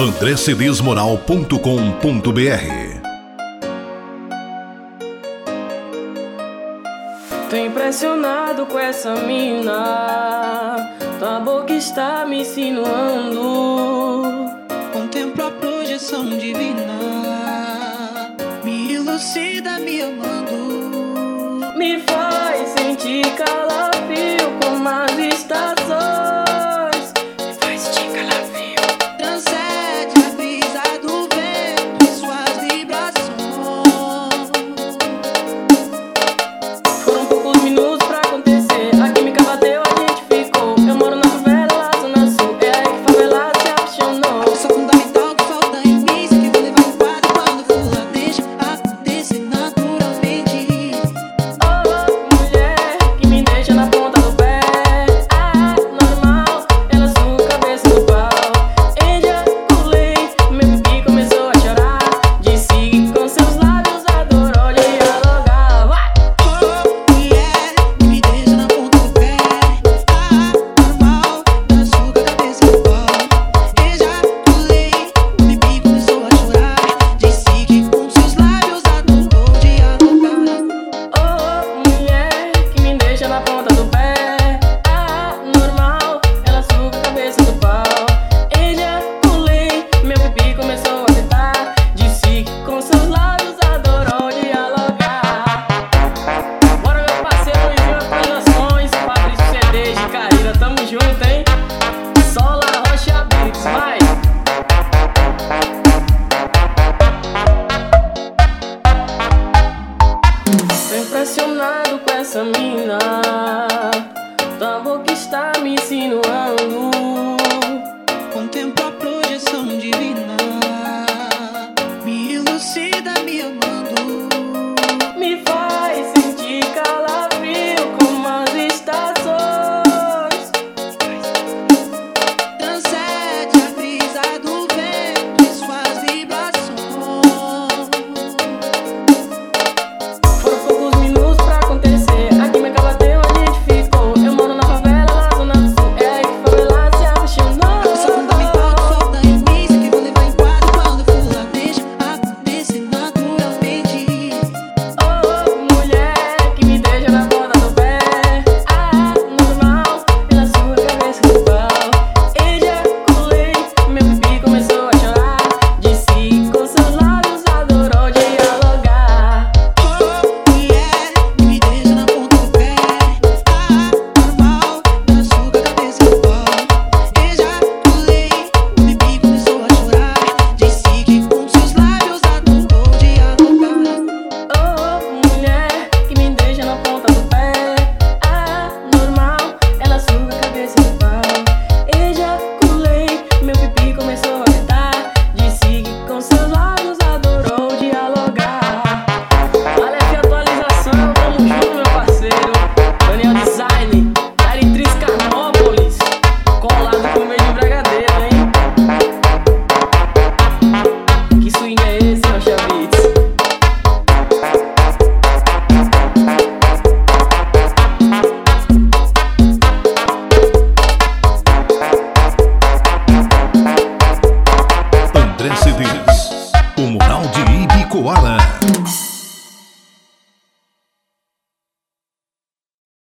andrecedesmoral.com.br Tô impressionado com essa mina. Tua boca está me insinuando. Contemplo a projeção divina. Me elucida me amando. Me faz sentir calado. Tô impressionado com essa mina. Tua boca está me insinuando. Koala.